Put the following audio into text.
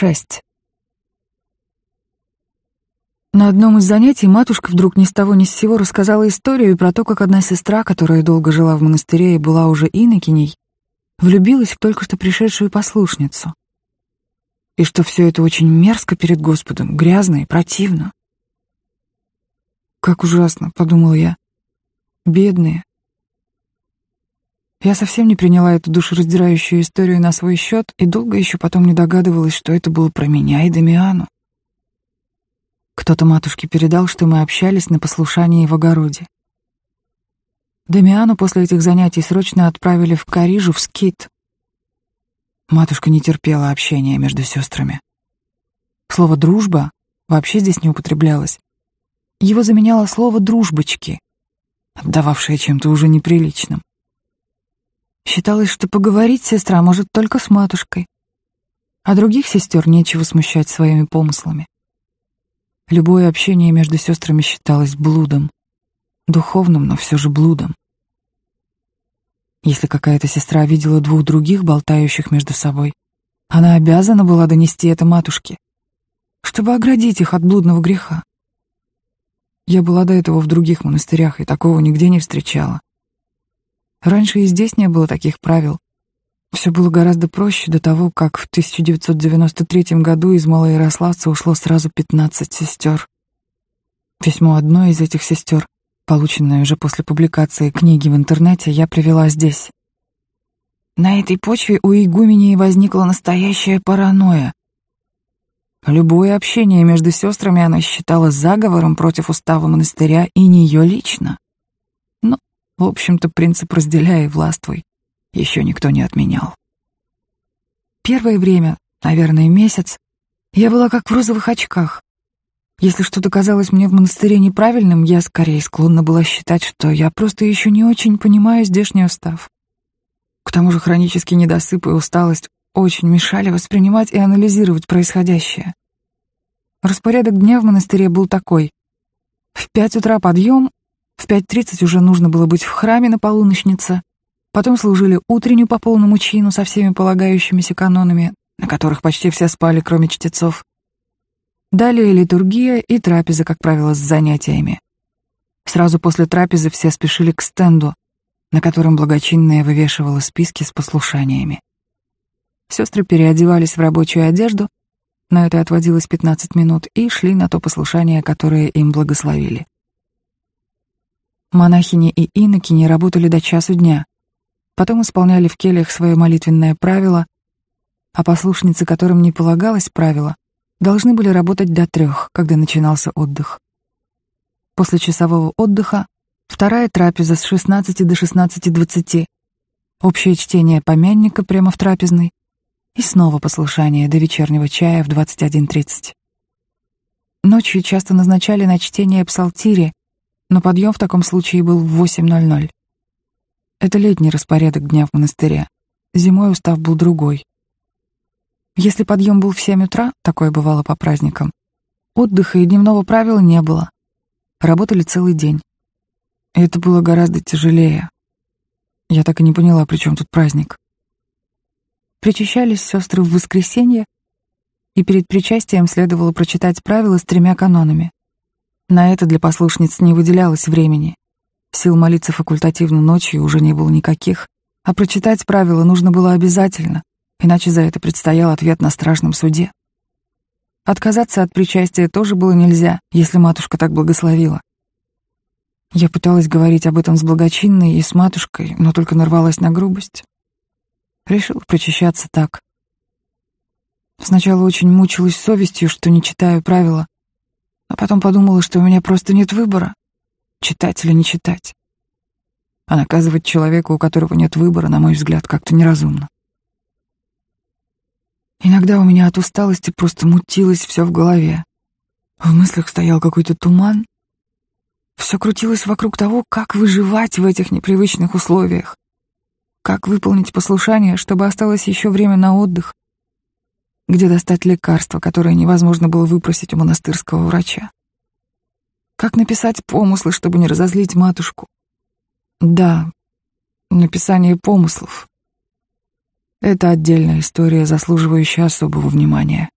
6. На одном из занятий матушка вдруг ни с того ни с сего рассказала историю про то, как одна сестра, которая долго жила в монастыре и была уже инокиней, влюбилась в только что пришедшую послушницу. И что все это очень мерзко перед Господом, грязно и противно. «Как ужасно», — подумал я. «Бедные, я совсем не приняла эту душераздирающую историю на свой счет и долго еще потом не догадывалась, что это было про меня и Дамиану. Кто-то матушке передал, что мы общались на послушании в огороде. Дамиану после этих занятий срочно отправили в Карижу в скит. Матушка не терпела общения между сестрами. Слово «дружба» вообще здесь не употреблялось. Его заменяло слово «дружбочки», отдававшее чем-то уже неприличным. Считалось, что поговорить сестра может только с матушкой, а других сестер нечего смущать своими помыслами. Любое общение между сестрами считалось блудом, духовным, но все же блудом. Если какая-то сестра видела двух других, болтающих между собой, она обязана была донести это матушке, чтобы оградить их от блудного греха. Я была до этого в других монастырях и такого нигде не встречала. Раньше и здесь не было таких правил. Все было гораздо проще до того, как в 1993 году из Малоярославца ушло сразу 15 сестер. Письмо одной из этих сестер, полученное уже после публикации книги в интернете, я привела здесь. На этой почве у игуменей возникла настоящая паранойя. Любое общение между сестрами она считала заговором против устава монастыря и нее лично. В общем-то, принцип «разделяй и властвуй» еще никто не отменял. Первое время, наверное, месяц, я была как в розовых очках. Если что-то казалось мне в монастыре неправильным, я скорее склонна была считать, что я просто еще не очень понимаю здешний устав. К тому же хронический недосып и усталость очень мешали воспринимать и анализировать происходящее. Распорядок дня в монастыре был такой. В пять утра подъем, в 5.30 уже нужно было быть в храме на полуночнице. Потом служили утреннюю по полному чину со всеми полагающимися канонами, на которых почти все спали, кроме чтецов. Далее литургия и трапеза, как правило, с занятиями. Сразу после трапезы все спешили к стенду, на котором благочинная вывешивала списки с послушаниями. Сестры переодевались в рабочую одежду, на это отводилось 15 минут, и шли на то послушание, которое им благословили. Монахини и инокини работали до часу дня, потом исполняли в кельях свое молитвенное правило, а послушницы, которым не полагалось правило, должны были работать до трех, когда начинался отдых. После часового отдыха вторая трапеза с 16 до 16.20, общее чтение помянника прямо в трапезной и снова послушание до вечернего чая в 21.30. Ночью часто назначали на чтение псалтири, но подъем в таком случае был в 8.00. Это летний распорядок дня в монастыре. Зимой устав был другой. Если подъем был в 7 утра, такое бывало по праздникам, отдыха и дневного правила не было. Работали целый день. И это было гораздо тяжелее. Я так и не поняла, при чем тут праздник. Причащались сестры в воскресенье, и перед причастием следовало прочитать правила с тремя канонами. На это для послушниц не выделялось времени. Сил молиться факультативно ночью уже не было никаких, а прочитать правила нужно было обязательно, иначе за это предстоял ответ на страшном суде. Отказаться от причастия тоже было нельзя, если матушка так благословила. Я пыталась говорить об этом с благочинной и с матушкой, но только нарвалась на грубость. Решила причащаться так. Сначала очень мучилась совестью, что не читаю правила, а потом подумала, что у меня просто нет выбора — читать или не читать. А наказывать человека, у которого нет выбора, на мой взгляд, как-то неразумно. Иногда у меня от усталости просто мутилось все в голове. В мыслях стоял какой-то туман. Все крутилось вокруг того, как выживать в этих непривычных условиях. Как выполнить послушание, чтобы осталось еще время на отдых, где достать лекарства, которые невозможно было выпросить у монастырского врача. Как написать помыслы, чтобы не разозлить матушку? Да, написание помыслов — это отдельная история, заслуживающая особого внимания.